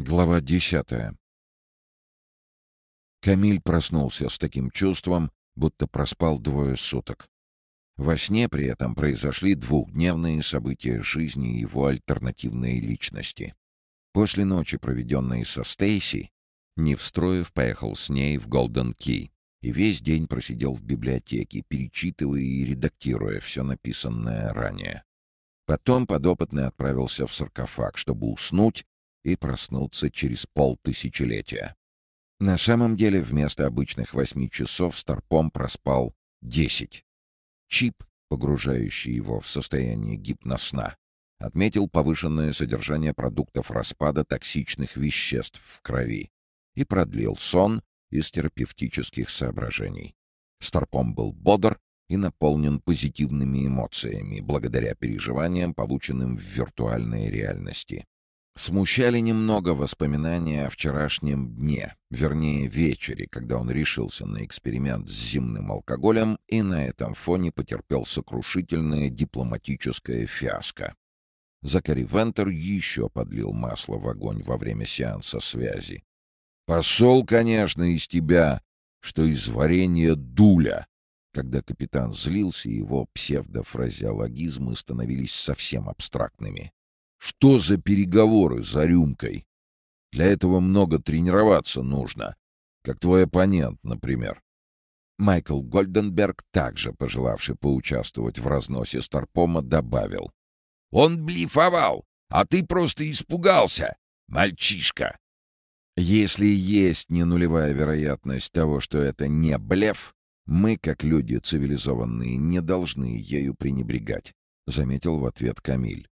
Глава десятая. Камиль проснулся с таким чувством, будто проспал двое суток. Во сне при этом произошли двухдневные события жизни его альтернативной личности. После ночи, проведенной со Стейси, Невстроев поехал с ней в Голден Ки и весь день просидел в библиотеке, перечитывая и редактируя все написанное ранее. Потом подопытный отправился в саркофаг, чтобы уснуть и проснуться через полтысячелетия. На самом деле вместо обычных восьми часов Старпом проспал десять. Чип, погружающий его в состояние гипносна, отметил повышенное содержание продуктов распада токсичных веществ в крови и продлил сон из терапевтических соображений. Старпом был бодр и наполнен позитивными эмоциями благодаря переживаниям, полученным в виртуальной реальности. Смущали немного воспоминания о вчерашнем дне, вернее вечере, когда он решился на эксперимент с земным алкоголем и на этом фоне потерпел сокрушительное дипломатическое фиаско. Закари Вентер еще подлил масло в огонь во время сеанса связи. «Посол, конечно, из тебя, что из варенья дуля!» Когда капитан злился, его псевдофразеологизмы становились совсем абстрактными. Что за переговоры за рюмкой? Для этого много тренироваться нужно, как твой оппонент, например. Майкл Гольденберг, также пожелавший поучаствовать в разносе Старпома, добавил. «Он блефовал, а ты просто испугался, мальчишка!» Если есть не нулевая вероятность того, что это не блеф, мы, как люди цивилизованные, не должны ею пренебрегать, — заметил в ответ Камиль.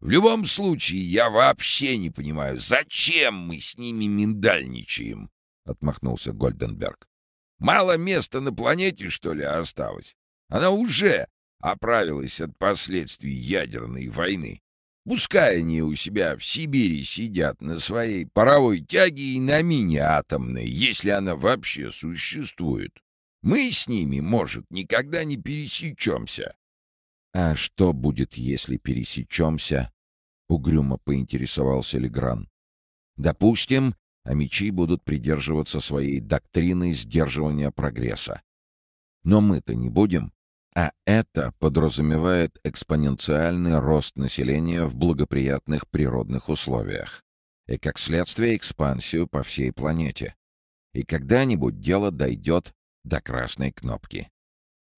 В любом случае, я вообще не понимаю, зачем мы с ними миндальничаем, — отмахнулся Гольденберг. Мало места на планете, что ли, осталось? Она уже оправилась от последствий ядерной войны. Пускай они у себя в Сибири сидят на своей паровой тяге и на мини-атомной, если она вообще существует. Мы с ними, может, никогда не пересечемся. «А что будет, если пересечемся?» — угрюмо поинтересовался Легран. «Допустим, а мечи будут придерживаться своей доктрины сдерживания прогресса. Но мы-то не будем, а это подразумевает экспоненциальный рост населения в благоприятных природных условиях и, как следствие, экспансию по всей планете. И когда-нибудь дело дойдет до красной кнопки.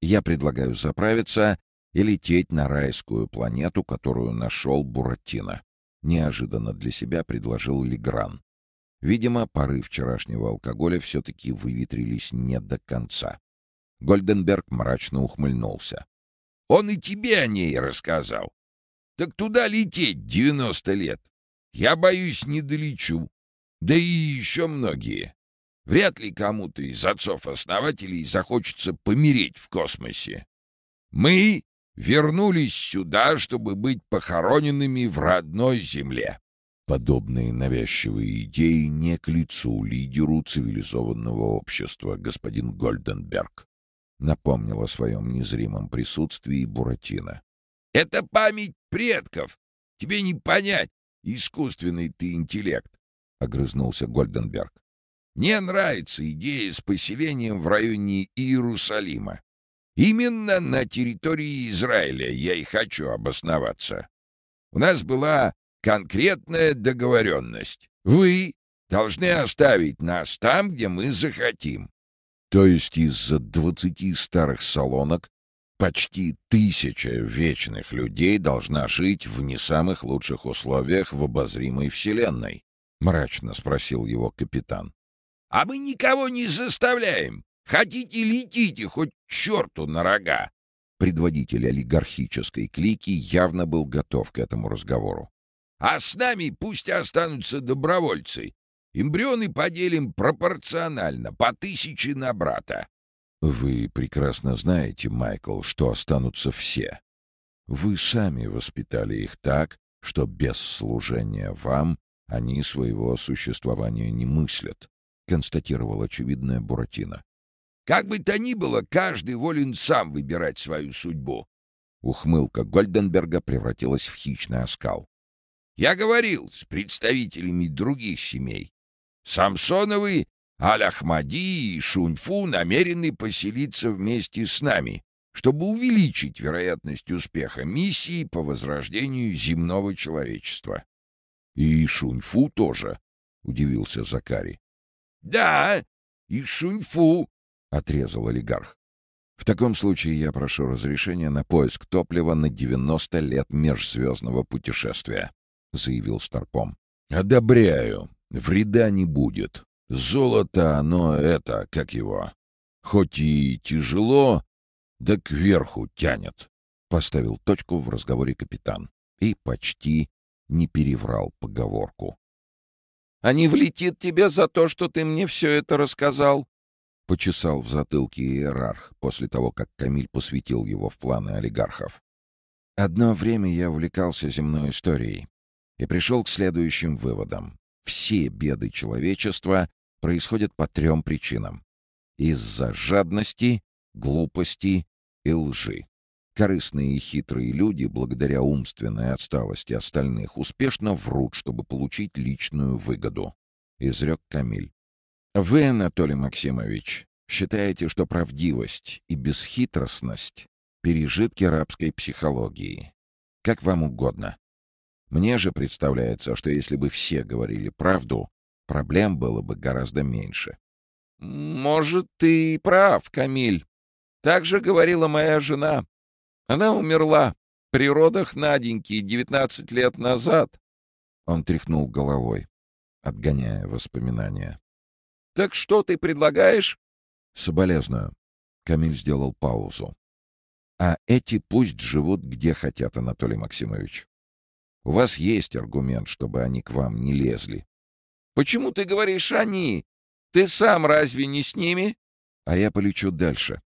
Я предлагаю заправиться и лететь на райскую планету, которую нашел Буратино. Неожиданно для себя предложил Легран. Видимо, пары вчерашнего алкоголя все-таки выветрились не до конца. Гольденберг мрачно ухмыльнулся. «Он и тебе о ней рассказал. Так туда лететь девяносто лет. Я боюсь, не долечу. Да и еще многие. Вряд ли кому-то из отцов-основателей захочется помереть в космосе. Мы вернулись сюда, чтобы быть похороненными в родной земле. Подобные навязчивые идеи не к лицу лидеру цивилизованного общества, господин Гольденберг. Напомнил о своем незримом присутствии Буратино. «Это память предков! Тебе не понять, искусственный ты интеллект!» — огрызнулся Гольденберг. «Мне нравится идея с поселением в районе Иерусалима. Именно на территории Израиля я и хочу обосноваться. У нас была конкретная договоренность. Вы должны оставить нас там, где мы захотим. То есть из-за двадцати старых салонок почти тысяча вечных людей должна жить в не самых лучших условиях в обозримой вселенной? — мрачно спросил его капитан. — А мы никого не заставляем. Хотите, летите, хоть черту на рога!» Предводитель олигархической клики явно был готов к этому разговору. «А с нами пусть останутся добровольцы. Эмбрионы поделим пропорционально, по тысяче на брата». «Вы прекрасно знаете, Майкл, что останутся все. Вы сами воспитали их так, что без служения вам они своего существования не мыслят», — констатировал очевидная Буратино. Как бы то ни было, каждый волен сам выбирать свою судьбу. Ухмылка Гольденберга превратилась в хищный оскал. Я говорил с представителями других семей. Самсоновы, Аль-Ахмади и Шуньфу намерены поселиться вместе с нами, чтобы увеличить вероятность успеха миссии по возрождению земного человечества. — И Шуньфу тоже, — удивился Закари. — Да, и Шуньфу, — отрезал олигарх. В таком случае я прошу разрешения на поиск топлива на 90 лет межзвездного путешествия, — заявил Старпом. Одобряю. Вреда не будет. Золото, оно это, как его, хоть и тяжело, да кверху тянет. Поставил точку в разговоре капитан и почти не переврал поговорку. — А не влетит тебе за то, что ты мне все это рассказал? — почесал в затылке иерарх после того, как Камиль посвятил его в планы олигархов. Одно время я увлекался земной историей и пришел к следующим выводам. Все беды человечества происходят по трем причинам. Из-за жадности, глупости и лжи. Корыстные и хитрые люди, благодаря умственной отсталости остальных, успешно врут, чтобы получить личную выгоду. Изрек Камиль. Вы, Анатолий Максимович, считаете, что правдивость и бесхитростность — пережитки рабской психологии. Как вам угодно. Мне же представляется, что если бы все говорили правду, проблем было бы гораздо меньше. «Может, ты и прав, Камиль. Так же говорила моя жена. Она умерла при родах Наденьки 19 лет назад». Он тряхнул головой, отгоняя воспоминания. «Так что ты предлагаешь?» «Соболезную». Камиль сделал паузу. «А эти пусть живут где хотят, Анатолий Максимович. У вас есть аргумент, чтобы они к вам не лезли. Почему ты говоришь «они»? Ты сам разве не с ними? А я полечу дальше.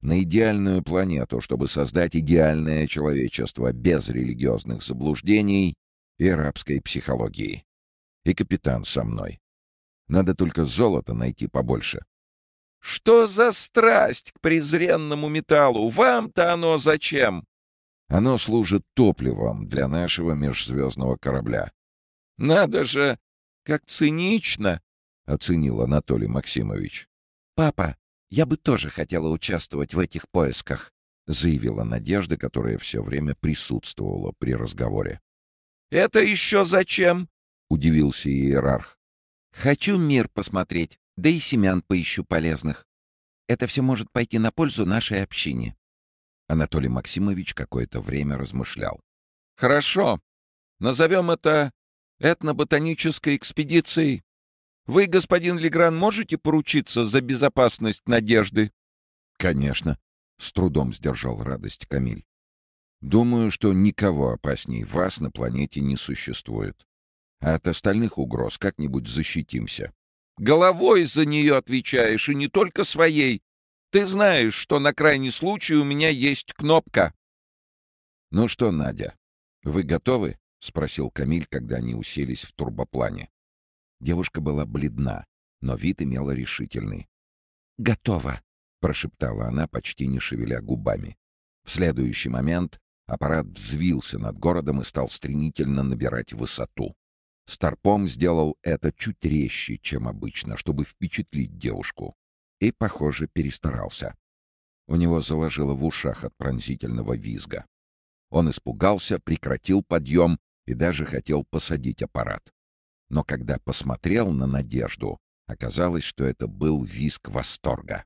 На идеальную планету, чтобы создать идеальное человечество без религиозных заблуждений и рабской психологии. И капитан со мной. Надо только золото найти побольше. Что за страсть к презренному металлу? Вам-то оно зачем? Оно служит топливом для нашего межзвездного корабля. Надо же, как цинично, — оценил Анатолий Максимович. «Папа, я бы тоже хотела участвовать в этих поисках», — заявила Надежда, которая все время присутствовала при разговоре. «Это еще зачем?» — удивился иерарх. «Хочу мир посмотреть, да и семян поищу полезных. Это все может пойти на пользу нашей общине». Анатолий Максимович какое-то время размышлял. «Хорошо. Назовем это этноботанической экспедицией. Вы, господин Легран, можете поручиться за безопасность Надежды?» «Конечно», — с трудом сдержал радость Камиль. «Думаю, что никого опасней вас на планете не существует. А от остальных угроз как-нибудь защитимся». «Головой за нее отвечаешь, и не только своей. Ты знаешь, что на крайний случай у меня есть кнопка». «Ну что, Надя, вы готовы?» — спросил Камиль, когда они уселись в турбоплане. Девушка была бледна, но вид имела решительный. «Готово», — прошептала она, почти не шевеля губами. В следующий момент аппарат взвился над городом и стал стремительно набирать высоту. Старпом сделал это чуть резче, чем обычно, чтобы впечатлить девушку и, похоже, перестарался. У него заложило в ушах от пронзительного визга. Он испугался, прекратил подъем и даже хотел посадить аппарат. Но когда посмотрел на Надежду, оказалось, что это был визг восторга.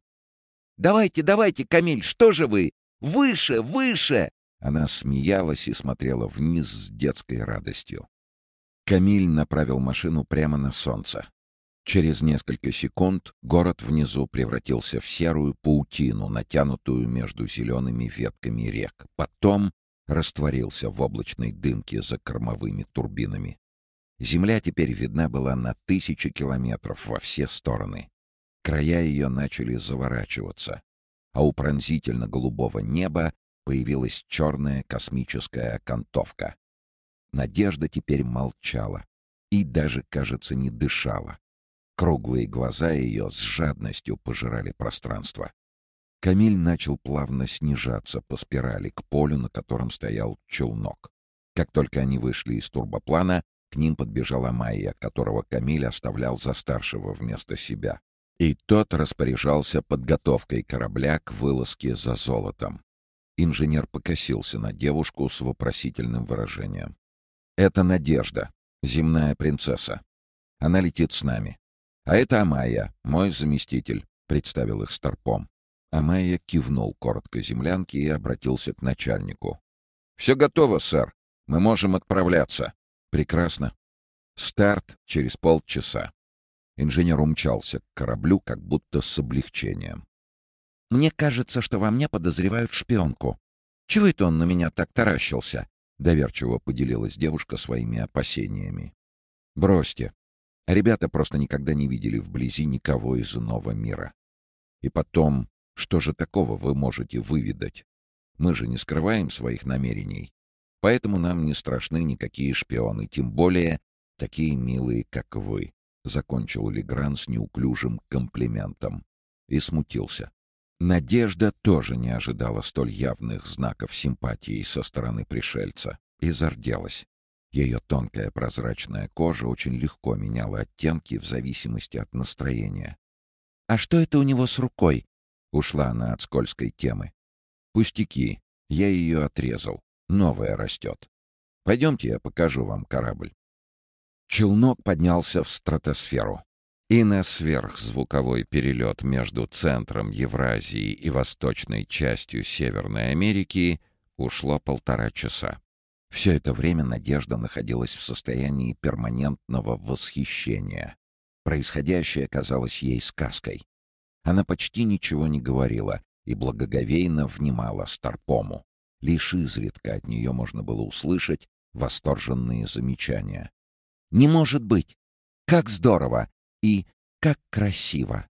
«Давайте, давайте, Камиль, что же вы? Выше, выше!» Она смеялась и смотрела вниз с детской радостью. Камиль направил машину прямо на солнце. Через несколько секунд город внизу превратился в серую паутину, натянутую между зелеными ветками рек. Потом растворился в облачной дымке за кормовыми турбинами. Земля теперь видна была на тысячи километров во все стороны. Края ее начали заворачиваться, а у пронзительно-голубого неба появилась черная космическая окантовка. Надежда теперь молчала и даже, кажется, не дышала. Круглые глаза ее с жадностью пожирали пространство. Камиль начал плавно снижаться по спирали к полю, на котором стоял челнок. Как только они вышли из турбоплана, к ним подбежала Майя, которого Камиль оставлял за старшего вместо себя. И тот распоряжался подготовкой корабля к вылазке за золотом. Инженер покосился на девушку с вопросительным выражением. «Это Надежда, земная принцесса. Она летит с нами. А это Амайя, мой заместитель», — представил их Старпом. Амайя кивнул коротко землянке и обратился к начальнику. «Все готово, сэр. Мы можем отправляться». «Прекрасно. Старт через полчаса». Инженер умчался к кораблю, как будто с облегчением. «Мне кажется, что во мне подозревают шпионку. Чего это он на меня так таращился?» — доверчиво поделилась девушка своими опасениями. «Бросьте. Ребята просто никогда не видели вблизи никого из иного мира. И потом, что же такого вы можете выведать? Мы же не скрываем своих намерений. Поэтому нам не страшны никакие шпионы, тем более такие милые, как вы», — закончил Легран с неуклюжим комплиментом. И смутился. Надежда тоже не ожидала столь явных знаков симпатии со стороны пришельца и зарделась. Ее тонкая прозрачная кожа очень легко меняла оттенки в зависимости от настроения. «А что это у него с рукой?» — ушла она от скользкой темы. «Пустяки. Я ее отрезал. Новая растет. Пойдемте, я покажу вам корабль». Челнок поднялся в стратосферу. И на сверхзвуковой перелет между центром Евразии и восточной частью Северной Америки ушло полтора часа. Все это время Надежда находилась в состоянии перманентного восхищения. Происходящее казалось ей сказкой. Она почти ничего не говорила и благоговейно внимала Старпому. Лишь изредка от нее можно было услышать восторженные замечания. «Не может быть! Как здорово! И «как красиво».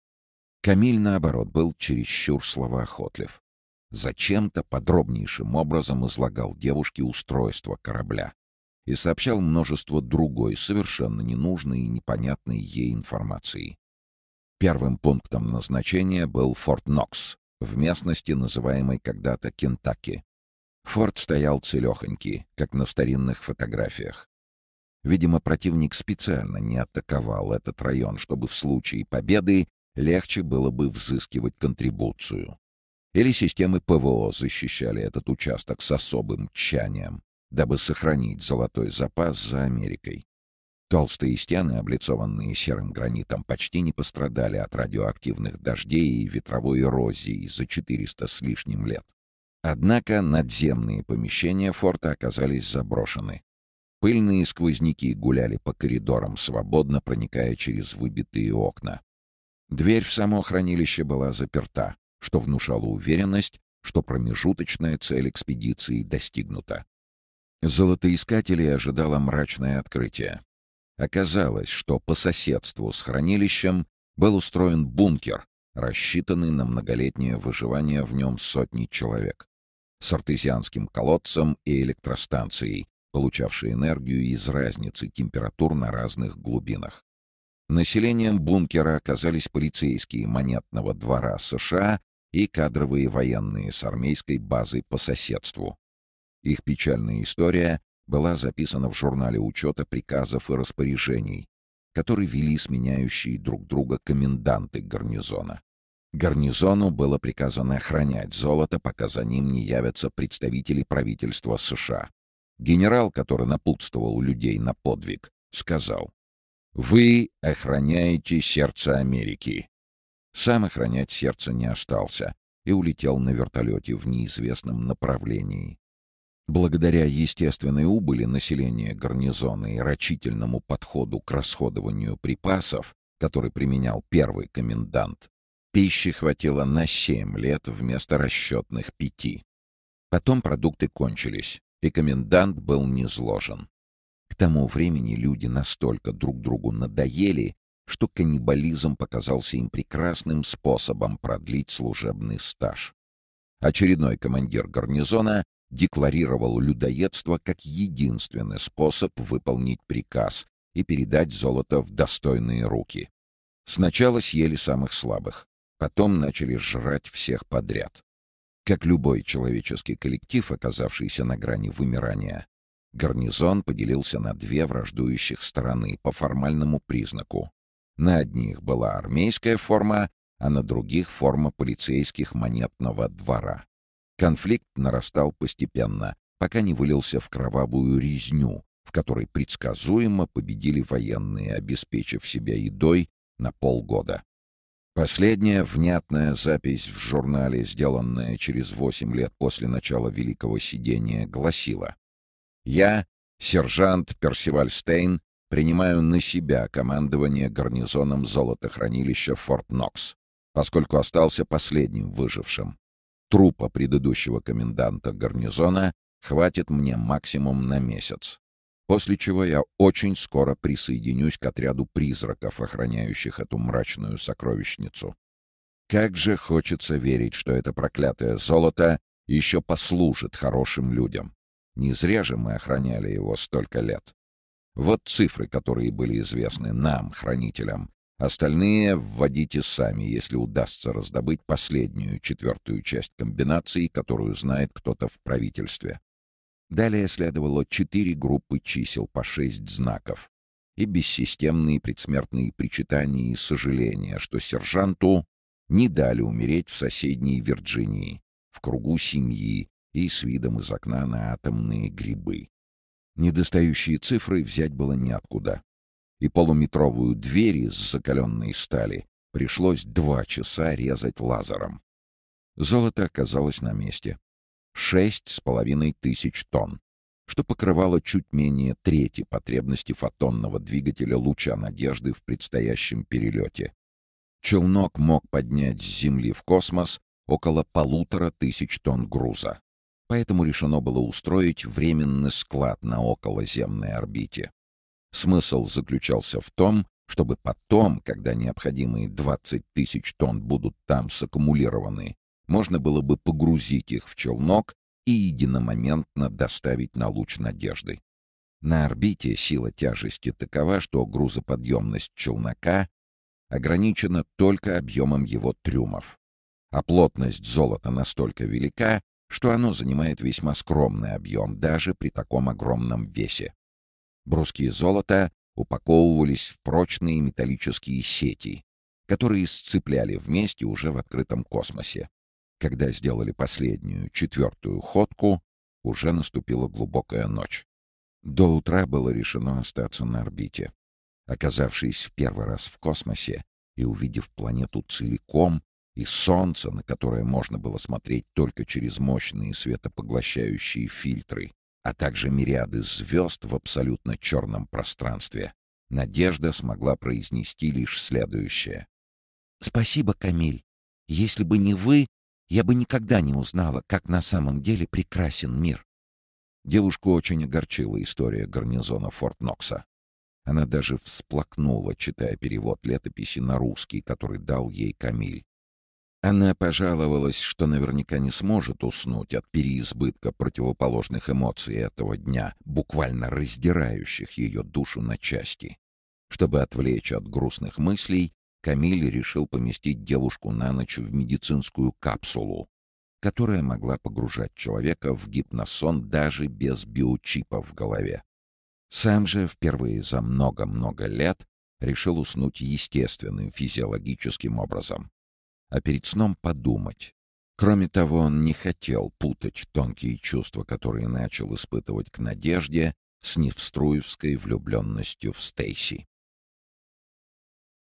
Камиль, наоборот, был чересчур словоохотлив. Зачем-то подробнейшим образом излагал девушке устройство корабля и сообщал множество другой, совершенно ненужной и непонятной ей информации. Первым пунктом назначения был Форт Нокс, в местности, называемой когда-то Кентаки. Форт стоял целехонький, как на старинных фотографиях. Видимо, противник специально не атаковал этот район, чтобы в случае победы легче было бы взыскивать контрибуцию. Или системы ПВО защищали этот участок с особым тщанием, дабы сохранить золотой запас за Америкой. Толстые стены, облицованные серым гранитом, почти не пострадали от радиоактивных дождей и ветровой эрозии за 400 с лишним лет. Однако надземные помещения форта оказались заброшены. Пыльные сквозняки гуляли по коридорам, свободно проникая через выбитые окна. Дверь в само хранилище была заперта, что внушало уверенность, что промежуточная цель экспедиции достигнута. Золотоискателей ожидало мрачное открытие. Оказалось, что по соседству с хранилищем был устроен бункер, рассчитанный на многолетнее выживание в нем сотни человек, с артезианским колодцем и электростанцией, получавший энергию из разницы температур на разных глубинах. Населением бункера оказались полицейские монетного двора США и кадровые военные с армейской базой по соседству. Их печальная история была записана в журнале учета приказов и распоряжений, который вели сменяющие друг друга коменданты гарнизона. Гарнизону было приказано охранять золото, пока за ним не явятся представители правительства США. Генерал, который напутствовал людей на подвиг, сказал, «Вы охраняете сердце Америки». Сам охранять сердце не остался и улетел на вертолете в неизвестном направлении. Благодаря естественной убыли населения гарнизона и рачительному подходу к расходованию припасов, который применял первый комендант, пищи хватило на семь лет вместо расчетных пяти. Потом продукты кончились и комендант был низложен. К тому времени люди настолько друг другу надоели, что каннибализм показался им прекрасным способом продлить служебный стаж. Очередной командир гарнизона декларировал людоедство как единственный способ выполнить приказ и передать золото в достойные руки. Сначала съели самых слабых, потом начали жрать всех подряд. Как любой человеческий коллектив, оказавшийся на грани вымирания, Гарнизон поделился на две враждующих стороны по формальному признаку. На одних была армейская форма, а на других — форма полицейских монетного двора. Конфликт нарастал постепенно, пока не вылился в кровавую резню, в которой предсказуемо победили военные, обеспечив себя едой на полгода. Последняя внятная запись в журнале, сделанная через восемь лет после начала Великого Сидения, гласила «Я, сержант Персиваль Стейн, принимаю на себя командование гарнизоном золотохранилища Форт Нокс, поскольку остался последним выжившим. Трупа предыдущего коменданта гарнизона хватит мне максимум на месяц после чего я очень скоро присоединюсь к отряду призраков, охраняющих эту мрачную сокровищницу. Как же хочется верить, что это проклятое золото еще послужит хорошим людям. Не зря же мы охраняли его столько лет. Вот цифры, которые были известны нам, хранителям. Остальные вводите сами, если удастся раздобыть последнюю, четвертую часть комбинации, которую знает кто-то в правительстве. Далее следовало четыре группы чисел по шесть знаков и бессистемные предсмертные причитания и сожаления, что сержанту не дали умереть в соседней Вирджинии, в кругу семьи и с видом из окна на атомные грибы. Недостающие цифры взять было неоткуда, и полуметровую дверь из закаленной стали пришлось два часа резать лазером. Золото оказалось на месте шесть с половиной тысяч тонн, что покрывало чуть менее трети потребности фотонного двигателя луча надежды в предстоящем перелете. Челнок мог поднять с Земли в космос около полутора тысяч тонн груза. Поэтому решено было устроить временный склад на околоземной орбите. Смысл заключался в том, чтобы потом, когда необходимые 20 тысяч тонн будут там саккумулированы, можно было бы погрузить их в челнок и единомоментно доставить на луч надежды. На орбите сила тяжести такова, что грузоподъемность челнока ограничена только объемом его трюмов, а плотность золота настолько велика, что оно занимает весьма скромный объем даже при таком огромном весе. Бруски золота упаковывались в прочные металлические сети, которые сцепляли вместе уже в открытом космосе. Когда сделали последнюю, четвертую ходку, уже наступила глубокая ночь. До утра было решено остаться на орбите. Оказавшись в первый раз в космосе и увидев планету целиком и Солнце, на которое можно было смотреть только через мощные светопоглощающие фильтры, а также мириады звезд в абсолютно черном пространстве, Надежда смогла произнести лишь следующее. «Спасибо, Камиль. Если бы не вы, я бы никогда не узнала, как на самом деле прекрасен мир. Девушку очень огорчила история гарнизона Форт Нокса. Она даже всплакнула, читая перевод летописи на русский, который дал ей Камиль. Она пожаловалась, что наверняка не сможет уснуть от переизбытка противоположных эмоций этого дня, буквально раздирающих ее душу на части. Чтобы отвлечь от грустных мыслей, Камиль решил поместить девушку на ночь в медицинскую капсулу, которая могла погружать человека в гипносон даже без биочипа в голове. Сам же впервые за много-много лет решил уснуть естественным физиологическим образом, а перед сном подумать. Кроме того, он не хотел путать тонкие чувства, которые начал испытывать к Надежде, с невструевской влюбленностью в Стейси.